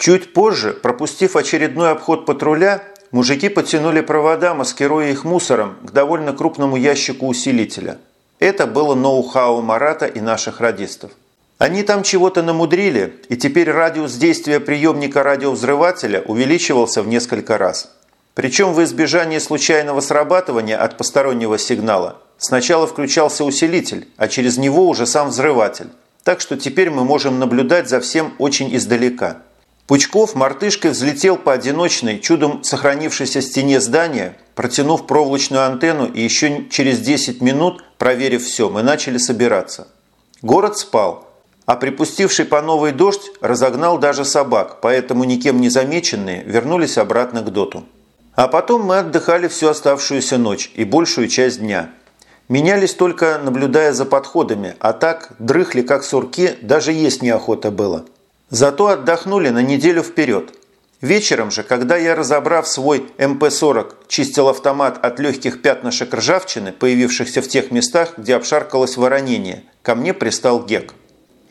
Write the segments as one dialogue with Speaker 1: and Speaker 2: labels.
Speaker 1: Чуть позже, пропустив очередной обход патруля, мужики потянули провода, маскируя их мусором, к довольно крупному ящику усилителя. Это было ноу-хау Марата и наших радистов. Они там чего-то намудрили, и теперь радиус действия приемника радиовзрывателя увеличивался в несколько раз. Причем в избежание случайного срабатывания от постороннего сигнала сначала включался усилитель, а через него уже сам взрыватель. Так что теперь мы можем наблюдать за всем очень издалека. Пучков мартышкой взлетел по одиночной, чудом сохранившейся стене здания, протянув проволочную антенну и еще через 10 минут, проверив все, мы начали собираться. Город спал – а припустивший по новой дождь разогнал даже собак, поэтому никем не замеченные вернулись обратно к доту. А потом мы отдыхали всю оставшуюся ночь и большую часть дня. Менялись только наблюдая за подходами, а так дрыхли как сурки, даже есть неохота было. Зато отдохнули на неделю вперед. Вечером же, когда я, разобрав свой МП-40, чистил автомат от легких пятнышек ржавчины, появившихся в тех местах, где обшаркалось воронение, ко мне пристал Гек.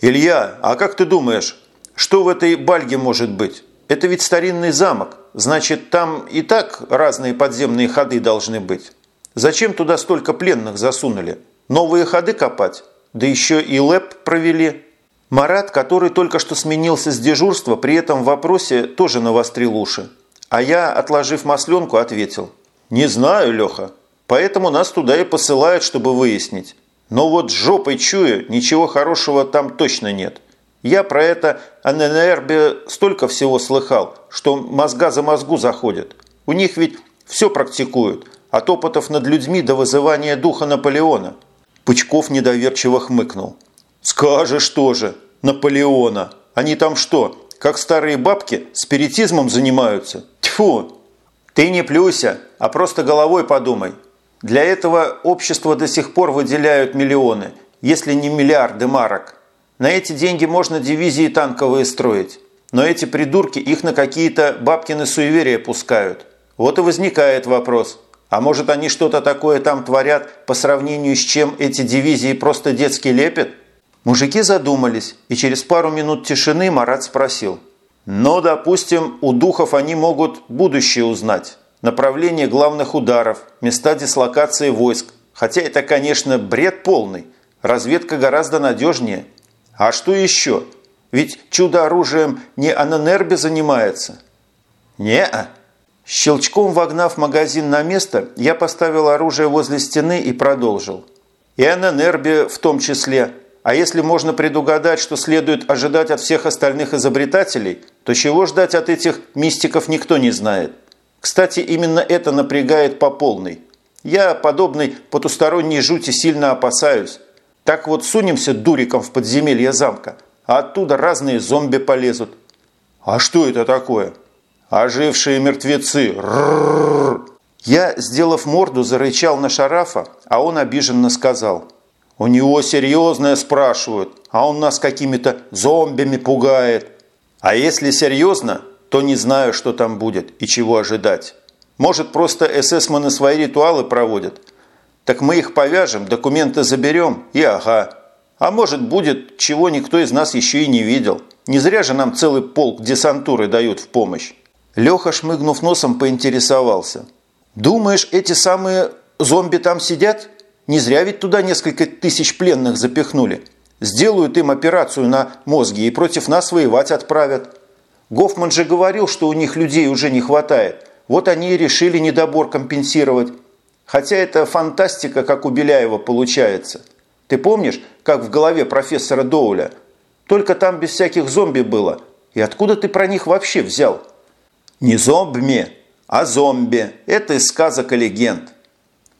Speaker 1: «Илья, а как ты думаешь, что в этой бальге может быть? Это ведь старинный замок, значит, там и так разные подземные ходы должны быть. Зачем туда столько пленных засунули? Новые ходы копать? Да еще и ЛЭП провели». Марат, который только что сменился с дежурства, при этом в вопросе тоже навострил уши. А я, отложив масленку, ответил. «Не знаю, Леха. Поэтому нас туда и посылают, чтобы выяснить. Но вот жопой чую, ничего хорошего там точно нет. Я про это ННРБ столько всего слыхал, что мозга за мозгу заходят. У них ведь все практикуют, от опытов над людьми до вызывания духа Наполеона. Пучков недоверчиво хмыкнул. «Скажешь тоже, Наполеона. Они там что, как старые бабки, спиритизмом занимаются? Тьфу!» «Ты не плюйся, а просто головой подумай. Для этого общество до сих пор выделяют миллионы, если не миллиарды марок. На эти деньги можно дивизии танковые строить. Но эти придурки их на какие-то бабкины суеверия пускают. Вот и возникает вопрос. А может они что-то такое там творят, по сравнению с чем эти дивизии просто детски лепят? Мужики задумались, и через пару минут тишины Марат спросил. «Но, допустим, у духов они могут будущее узнать направление главных ударов, места дислокации войск. Хотя это, конечно, бред полный. Разведка гораздо надежнее. А что еще? Ведь чудо-оружием не Ананербе занимается. Не-а. Щелчком вогнав магазин на место, я поставил оружие возле стены и продолжил. И Ананербе в том числе. А если можно предугадать, что следует ожидать от всех остальных изобретателей, то чего ждать от этих мистиков никто не знает. Кстати, именно это напрягает по полной. Я подобной потусторонней жути сильно опасаюсь. Так вот сунемся дуриком в подземелье замка, а оттуда разные зомби полезут. А что это такое? Ожившие мертвецы. Я, сделав морду, зарычал на Шарафа, а он обиженно сказал. У него серьезное спрашивают, а он нас какими-то зомбями пугает. А если серьезно, то не знаю, что там будет и чего ожидать. Может, просто эсэсманы свои ритуалы проводят. Так мы их повяжем, документы заберем и ага. А может, будет, чего никто из нас еще и не видел. Не зря же нам целый полк десантуры дают в помощь. Леха, шмыгнув носом, поинтересовался. «Думаешь, эти самые зомби там сидят? Не зря ведь туда несколько тысяч пленных запихнули. Сделают им операцию на мозге и против нас воевать отправят. Гофман же говорил, что у них людей уже не хватает. Вот они и решили недобор компенсировать. Хотя это фантастика, как у Беляева получается. Ты помнишь, как в голове профессора Доуля? Только там без всяких зомби было. И откуда ты про них вообще взял? Не зомби, а зомби. Это из сказок и легенд.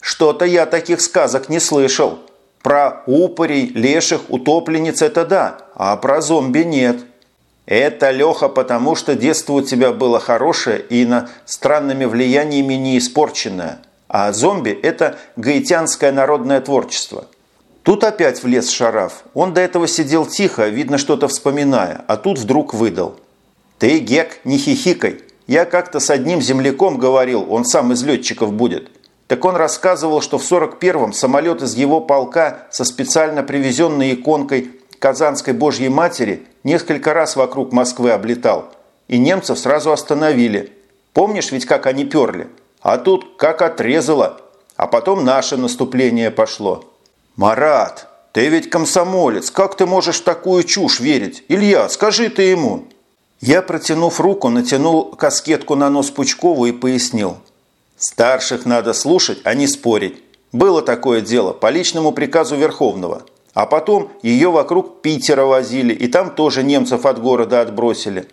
Speaker 1: Что-то я таких сказок не слышал. Про упырей, леших, утопленниц – это да, а про зомби нет. Это, Леха, потому что детство у тебя было хорошее и на странными влияниями не испорченное. А зомби – это гаитянское народное творчество. Тут опять влез Шараф. Он до этого сидел тихо, видно что-то вспоминая, а тут вдруг выдал. «Ты, Гек, не хихикай. Я как-то с одним земляком говорил, он сам из летчиков будет. Так он рассказывал, что в 41-м самолет из его полка со специально привезенной иконкой Казанской Божьей Матери несколько раз вокруг Москвы облетал. и немцев сразу остановили. Помнишь ведь, как они перли? А тут как отрезало. А потом наше наступление пошло. Марат, ты ведь комсомолец, как ты можешь в такую чушь верить? Илья, скажи ты ему. Я, протянув руку, натянул каскетку на нос Пучкову и пояснил. Старших надо слушать, а не спорить. Было такое дело по личному приказу Верховного. А потом ее вокруг Питера возили, и там тоже немцев от города отбросили.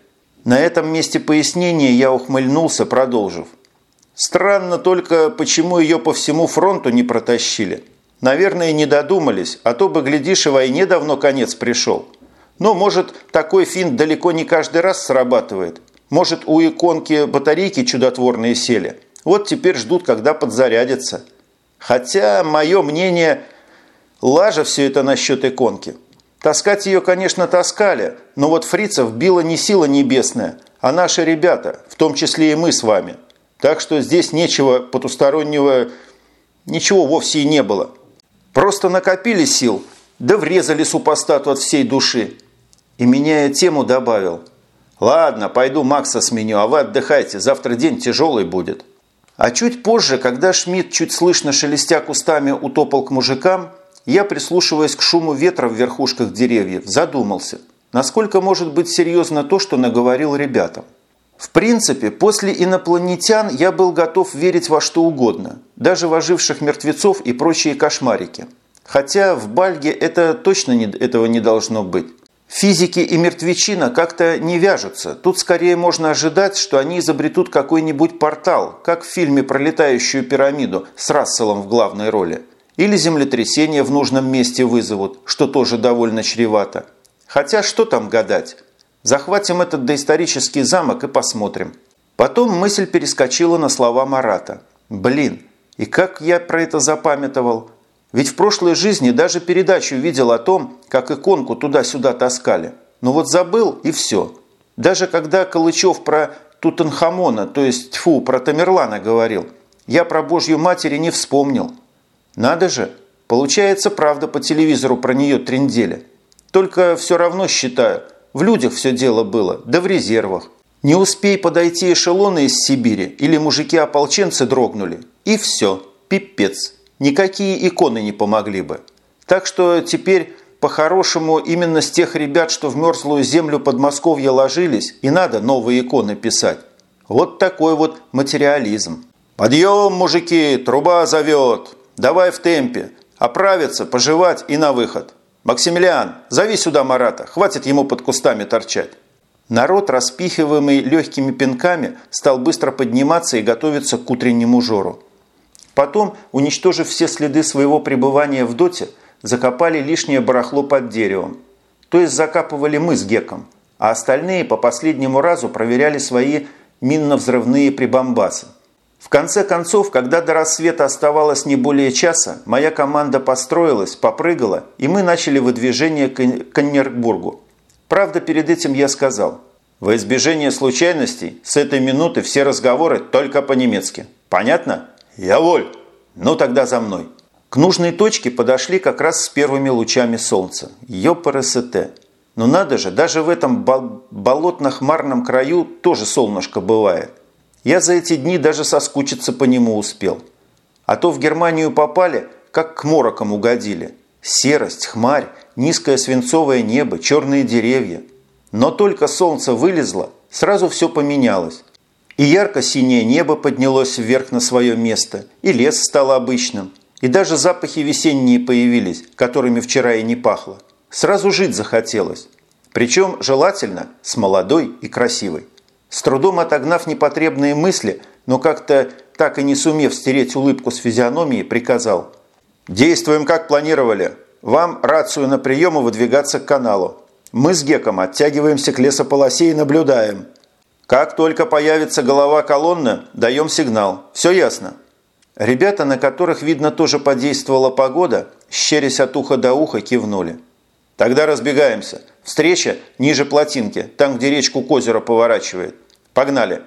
Speaker 1: На этом месте пояснения я ухмыльнулся, продолжив. Странно только, почему ее по всему фронту не протащили. Наверное, не додумались, а то бы, глядишь, и войне давно конец пришел. Но, может, такой финт далеко не каждый раз срабатывает. Может, у иконки батарейки чудотворные сели. Вот теперь ждут, когда подзарядятся. Хотя, мое мнение, лажа все это насчет иконки. Таскать ее, конечно, таскали, но вот фрицев била не сила небесная, а наши ребята, в том числе и мы с вами. Так что здесь нечего потустороннего... Ничего вовсе и не было. Просто накопили сил, да врезали супостату от всей души. И, меняя тему, добавил. «Ладно, пойду Макса сменю, а вы отдыхайте, завтра день тяжелый будет». А чуть позже, когда Шмидт, чуть слышно шелестя кустами, утопал к мужикам, я, прислушиваясь к шуму ветра в верхушках деревьев, задумался, насколько может быть серьезно то, что наговорил ребятам. В принципе, после инопланетян я был готов верить во что угодно, даже в оживших мертвецов и прочие кошмарики. Хотя в Бальге это точно не, этого не должно быть. Физики и мертвечина как-то не вяжутся. Тут скорее можно ожидать, что они изобретут какой-нибудь портал, как в фильме «Пролетающую пирамиду» с Расселом в главной роли. Или землетрясение в нужном месте вызовут, что тоже довольно чревато. Хотя что там гадать? Захватим этот доисторический замок и посмотрим. Потом мысль перескочила на слова Марата. Блин, и как я про это запамятовал? Ведь в прошлой жизни даже передачу видел о том, как иконку туда-сюда таскали. Но вот забыл и все. Даже когда Калычев про Тутанхамона, то есть, фу, про Тамерлана говорил, я про Божью Матери не вспомнил. Надо же, получается, правда по телевизору про нее трендели. Только все равно считаю, в людях все дело было, да в резервах. Не успей подойти эшелоны из Сибири, или мужики-ополченцы дрогнули. И все, пипец. Никакие иконы не помогли бы. Так что теперь, по-хорошему, именно с тех ребят, что в мерзлую землю Подмосковья ложились, и надо новые иконы писать. Вот такой вот материализм. «Подъем, мужики, труба зовет! Давай в темпе! Оправиться, пожевать и на выход! Максимилиан, зови сюда Марата, хватит ему под кустами торчать!» Народ, распихиваемый легкими пинками, стал быстро подниматься и готовиться к утреннему жору. Потом, уничтожив все следы своего пребывания в доте, закопали лишнее барахло под деревом. То есть закапывали мы с Геком, а остальные по последнему разу проверяли свои минно-взрывные прибамбасы. В конце концов, когда до рассвета оставалось не более часа, моя команда построилась, попрыгала, и мы начали выдвижение к Коннергбургу. Правда, перед этим я сказал, во избежание случайностей, с этой минуты все разговоры только по-немецки. Понятно? «Я воль!» «Ну тогда за мной!» К нужной точке подошли как раз с первыми лучами солнца. Ёпрст. Но надо же, даже в этом болотно-хмарном краю тоже солнышко бывает. Я за эти дни даже соскучиться по нему успел. А то в Германию попали, как к морокам угодили. Серость, хмарь, низкое свинцовое небо, черные деревья. Но только солнце вылезло, сразу все поменялось. И ярко-синее небо поднялось вверх на свое место, и лес стал обычным, и даже запахи весенние появились, которыми вчера и не пахло. Сразу жить захотелось. Причем желательно с молодой и красивой. С трудом отогнав непотребные мысли, но как-то так и не сумев стереть улыбку с физиономии, приказал. «Действуем, как планировали. Вам рацию на прием выдвигаться к каналу. Мы с Геком оттягиваемся к лесополосе и наблюдаем. Как только появится голова колонны, даем сигнал. Все ясно?» Ребята, на которых, видно, тоже подействовала погода, щерясь от уха до уха, кивнули. «Тогда разбегаемся. Встреча ниже плотинки, там, где речку к озеру поворачивает. Погнали!»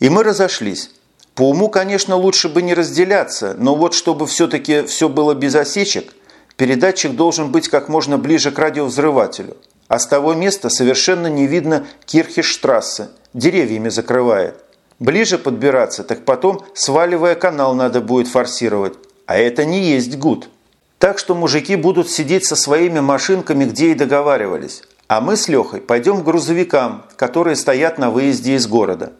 Speaker 1: И мы разошлись. По уму, конечно, лучше бы не разделяться, но вот чтобы все-таки все было без осечек, передатчик должен быть как можно ближе к радиовзрывателю – а с того места совершенно не видно Кирхештрассе, деревьями закрывает. Ближе подбираться, так потом, сваливая канал, надо будет форсировать. А это не есть гуд. Так что мужики будут сидеть со своими машинками, где и договаривались. А мы с Лехой пойдем к грузовикам, которые стоят на выезде из города.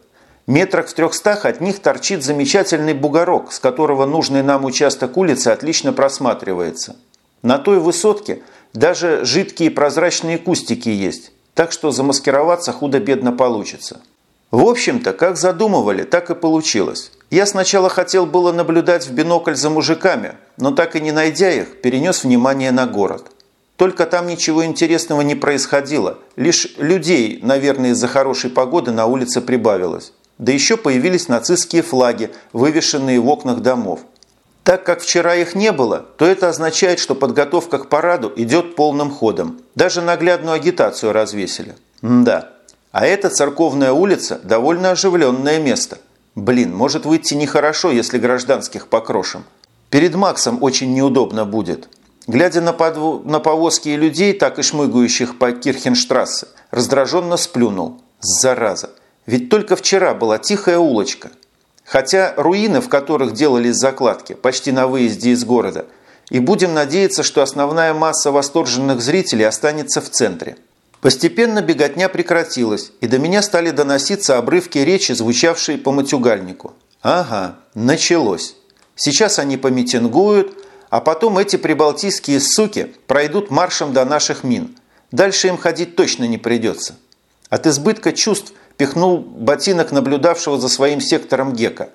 Speaker 1: Метрах в трехстах от них торчит замечательный бугорок, с которого нужный нам участок улицы отлично просматривается. На той высотке даже жидкие прозрачные кустики есть, так что замаскироваться худо-бедно получится. В общем-то, как задумывали, так и получилось. Я сначала хотел было наблюдать в бинокль за мужиками, но так и не найдя их, перенес внимание на город. Только там ничего интересного не происходило, лишь людей, наверное, из-за хорошей погоды на улице прибавилось. Да еще появились нацистские флаги, вывешенные в окнах домов. Так как вчера их не было, то это означает, что подготовка к параду идет полным ходом. Даже наглядную агитацию развесили. М да. А эта церковная улица – довольно оживленное место. Блин, может выйти нехорошо, если гражданских покрошим. Перед Максом очень неудобно будет. Глядя на, подво... на повозки и людей, так и шмыгающих по Кирхенштрассе, раздраженно сплюнул. Зараза! Ведь только вчера была тихая улочка. Хотя руины, в которых делались закладки, почти на выезде из города. И будем надеяться, что основная масса восторженных зрителей останется в центре. Постепенно беготня прекратилась, и до меня стали доноситься обрывки речи, звучавшие по матюгальнику. Ага, началось. Сейчас они помитингуют, а потом эти прибалтийские суки пройдут маршем до наших мин. Дальше им ходить точно не придется. От избытка чувств пихнул ботинок наблюдавшего за своим сектором Гека.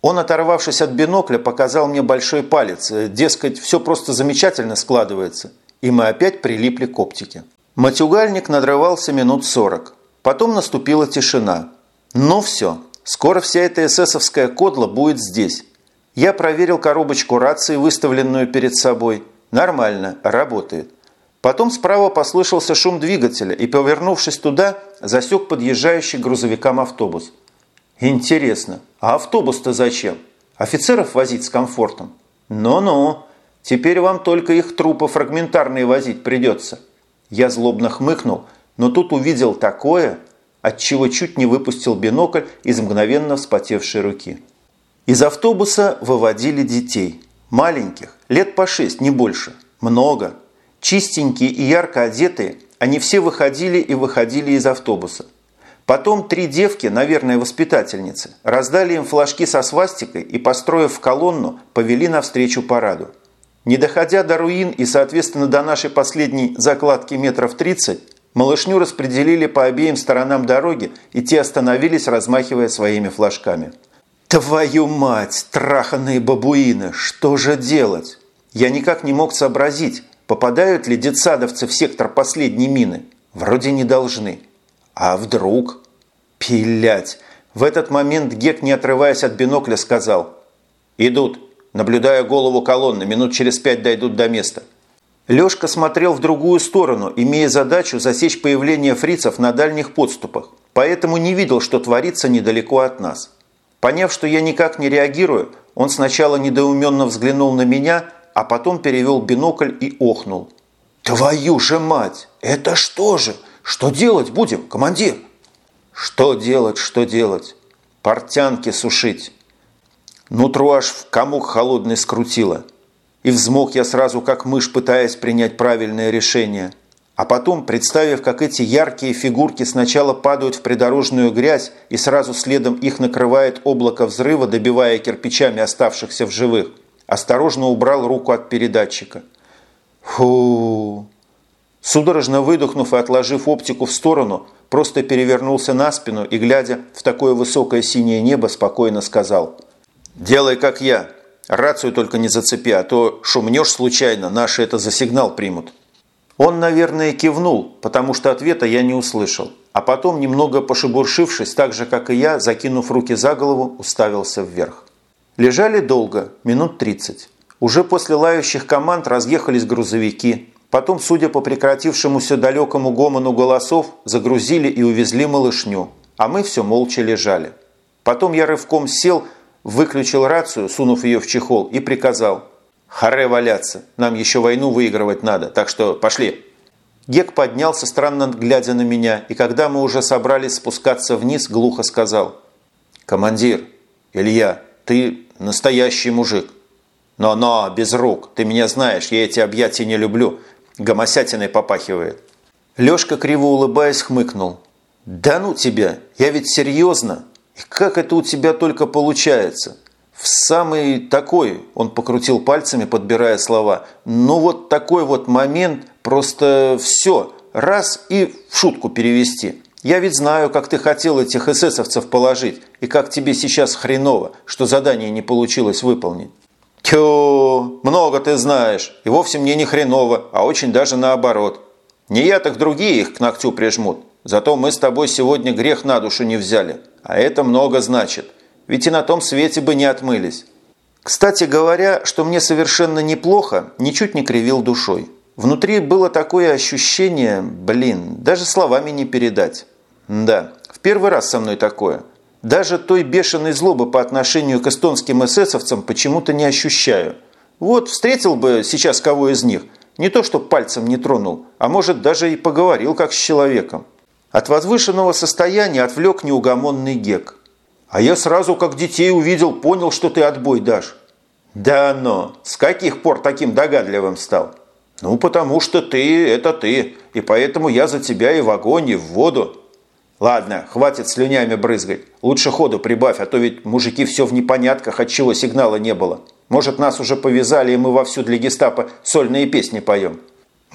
Speaker 1: Он, оторвавшись от бинокля, показал мне большой палец. Дескать, все просто замечательно складывается. И мы опять прилипли к оптике. Матюгальник надрывался минут сорок. Потом наступила тишина. Ну все, скоро вся эта эсэсовская кодла будет здесь. Я проверил коробочку рации, выставленную перед собой. Нормально, работает. Потом справа послышался шум двигателя и, повернувшись туда, засек подъезжающий грузовикам автобус. Интересно, а автобус-то зачем? Офицеров возить с комфортом? Ну-ну, теперь вам только их трупы фрагментарные возить придется. Я злобно хмыкнул, но тут увидел такое, от чего чуть не выпустил бинокль из мгновенно вспотевшей руки. Из автобуса выводили детей. Маленьких, лет по шесть, не больше. Много. Чистенькие и ярко одетые, они все выходили и выходили из автобуса. Потом три девки, наверное, воспитательницы, раздали им флажки со свастикой и, построив колонну, повели навстречу параду. Не доходя до руин и, соответственно, до нашей последней закладки метров 30, малышню распределили по обеим сторонам дороги, и те остановились, размахивая своими флажками. «Твою мать, траханные бабуины! Что же делать?» Я никак не мог сообразить, попадают ли детсадовцы в сектор последней мины. Вроде не должны. А вдруг? Пилять! В этот момент Гек, не отрываясь от бинокля, сказал «Идут!» наблюдая голову колонны, минут через пять дойдут до места. Лёшка смотрел в другую сторону, имея задачу засечь появление фрицев на дальних подступах, поэтому не видел, что творится недалеко от нас. Поняв, что я никак не реагирую, он сначала недоуменно взглянул на меня, а потом перевел бинокль и охнул. «Твою же мать! Это что же? Что делать будем, командир?» «Что делать, что делать? Портянки сушить!» Нутро аж в комок холодный скрутило. И взмок я сразу, как мышь, пытаясь принять правильное решение. А потом, представив, как эти яркие фигурки сначала падают в придорожную грязь и сразу следом их накрывает облако взрыва, добивая кирпичами оставшихся в живых, осторожно убрал руку от передатчика. Фу! Судорожно выдохнув и отложив оптику в сторону, просто перевернулся на спину и, глядя в такое высокое синее небо, спокойно сказал – «Делай, как я. Рацию только не зацепи, а то шумнешь случайно, наши это за сигнал примут». Он, наверное, кивнул, потому что ответа я не услышал. А потом, немного пошебуршившись, так же, как и я, закинув руки за голову, уставился вверх. Лежали долго, минут 30. Уже после лающих команд разъехались грузовики. Потом, судя по прекратившемуся далекому гомону голосов, загрузили и увезли малышню. А мы все молча лежали. Потом я рывком сел, выключил рацию, сунув ее в чехол, и приказал «Харе валяться, нам еще войну выигрывать надо, так что пошли». Гек поднялся, странно глядя на меня, и когда мы уже собрались спускаться вниз, глухо сказал. «Командир, Илья, ты настоящий мужик». «Но-но, без рук, ты меня знаешь, я эти объятия не люблю, гомосятиной попахивает». Лёшка, криво улыбаясь, хмыкнул. «Да ну тебя, я ведь серьезно. И как это у тебя только получается? В самый такой, он покрутил пальцами, подбирая слова, ну вот такой вот момент, просто все, раз и в шутку перевести. Я ведь знаю, как ты хотел этих эсэсовцев положить, и как тебе сейчас хреново, что задание не получилось выполнить. Тю, много ты знаешь, и вовсе мне не хреново, а очень даже наоборот. Не я, так другие их к ногтю прижмут. Зато мы с тобой сегодня грех на душу не взяли, а это много значит – ведь и на том свете бы не отмылись. Кстати говоря, что мне совершенно неплохо, ничуть не кривил душой. Внутри было такое ощущение, блин, даже словами не передать. Да, в первый раз со мной такое. Даже той бешеной злобы по отношению к эстонским эсэсовцам почему-то не ощущаю. Вот встретил бы сейчас кого из них, не то что пальцем не тронул, а может даже и поговорил как с человеком. От возвышенного состояния отвлек неугомонный гек – а я сразу, как детей увидел, понял, что ты отбой дашь. Да но, с каких пор таким догадливым стал? Ну, потому что ты – это ты, и поэтому я за тебя и в огонь, и в воду. Ладно, хватит слюнями брызгать. Лучше ходу прибавь, а то ведь мужики все в непонятках, от чего сигнала не было. Может, нас уже повязали, и мы вовсю для гестапо сольные песни поем.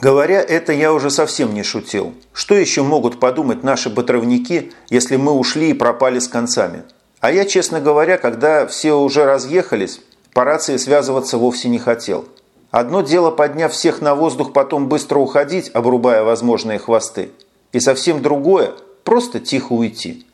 Speaker 1: Говоря это, я уже совсем не шутил. Что еще могут подумать наши батровники, если мы ушли и пропали с концами? А я, честно говоря, когда все уже разъехались, по рации связываться вовсе не хотел. Одно дело, подняв всех на воздух, потом быстро уходить, обрубая возможные хвосты. И совсем другое – просто тихо уйти.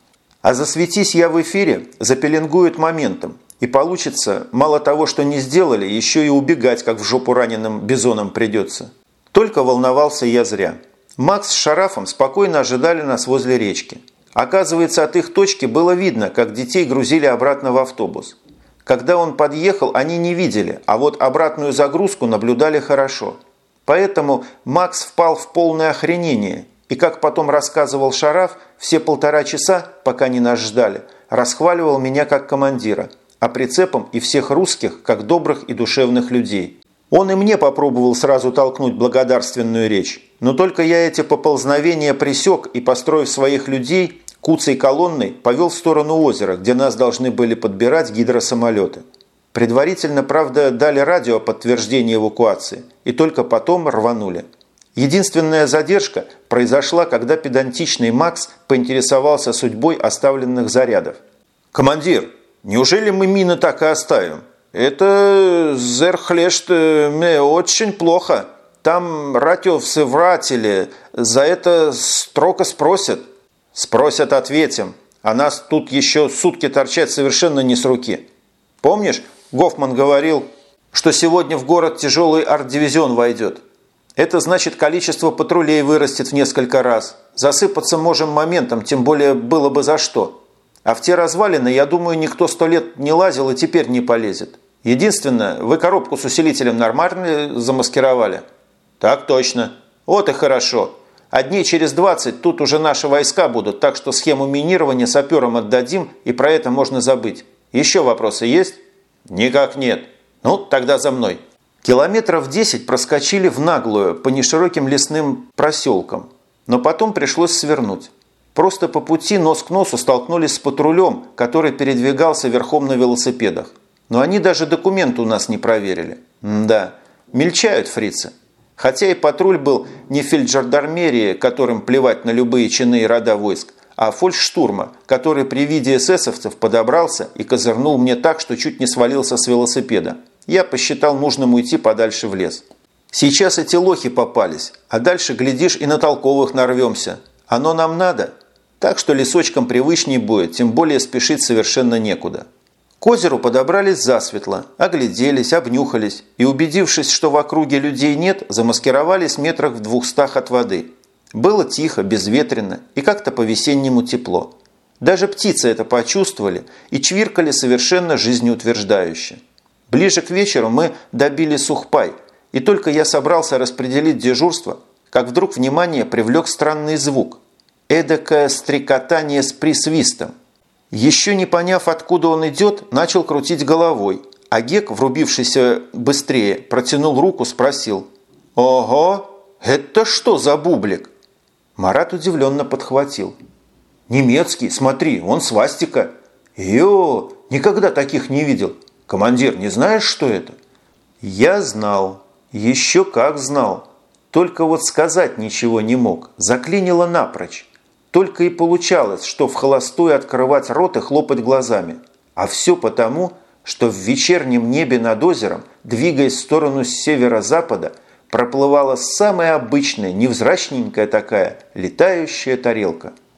Speaker 1: А засветись я в эфире, запеленгуют моментом. И получится, мало того, что не сделали, еще и убегать, как в жопу раненым бизоном придется. Только волновался я зря. Макс с Шарафом спокойно ожидали нас возле речки. Оказывается, от их точки было видно, как детей грузили обратно в автобус. Когда он подъехал, они не видели, а вот обратную загрузку наблюдали хорошо. Поэтому Макс впал в полное охренение и, как потом рассказывал Шараф, все полтора часа, пока не нас ждали, расхваливал меня как командира, а прицепом и всех русских как добрых и душевных людей. Он и мне попробовал сразу толкнуть благодарственную речь, но только я эти поползновения присек и, построив своих людей, куцей колонной повел в сторону озера, где нас должны были подбирать гидросамолеты. Предварительно, правда, дали радио подтверждение эвакуации и только потом рванули. Единственная задержка произошла, когда педантичный Макс поинтересовался судьбой оставленных зарядов. «Командир, неужели мы мины так и оставим? Это зерхлешт мне очень плохо. Там ратиовцы вратили, за это строго спросят». Спросят, ответим. А нас тут еще сутки торчать совершенно не с руки. Помнишь, Гофман говорил, что сегодня в город тяжелый арт-дивизион войдет. Это значит, количество патрулей вырастет в несколько раз. Засыпаться можем моментом, тем более было бы за что. А в те развалины, я думаю, никто сто лет не лазил и теперь не полезет. Единственное, вы коробку с усилителем нормально замаскировали? Так точно. Вот и хорошо. А дней через 20 тут уже наши войска будут, так что схему минирования саперам отдадим, и про это можно забыть. Еще вопросы есть? Никак нет. Ну, тогда за мной. Километров 10 проскочили в наглую по нешироким лесным проселкам, но потом пришлось свернуть. Просто по пути нос к носу столкнулись с патрулем, который передвигался верхом на велосипедах. Но они даже документы у нас не проверили. М да, мельчают фрицы. Хотя и патруль был не фельджардармерии, которым плевать на любые чины и рода войск, а фольштурма, который при виде эсэсовцев подобрался и козырнул мне так, что чуть не свалился с велосипеда. Я посчитал нужным уйти подальше в лес. Сейчас эти лохи попались, а дальше, глядишь, и на толковых нарвемся. Оно нам надо. Так что лесочком привычней будет, тем более спешить совершенно некуда. К озеру подобрались засветло, огляделись, обнюхались и, убедившись, что в округе людей нет, замаскировались метрах в двухстах от воды. Было тихо, безветренно и как-то по-весеннему тепло. Даже птицы это почувствовали и чвиркали совершенно жизнеутверждающе. Ближе к вечеру мы добили сухпай, и только я собрался распределить дежурство, как вдруг внимание привлек странный звук. Эдакое стрекотание с присвистом. Еще не поняв, откуда он идет, начал крутить головой, а Гек, врубившийся быстрее, протянул руку, спросил. «Ого, это что за бублик?» Марат удивленно подхватил. «Немецкий, смотри, он свастика». «Ё, никогда таких не видел. Командир, не знаешь, что это?» «Я знал. Еще как знал. Только вот сказать ничего не мог. Заклинило напрочь. Только и получалось, что в холостую открывать рот и хлопать глазами. А все потому, что в вечернем небе над озером, двигаясь в сторону северо-запада, проплывала самая обычная, невзрачненькая такая летающая тарелка –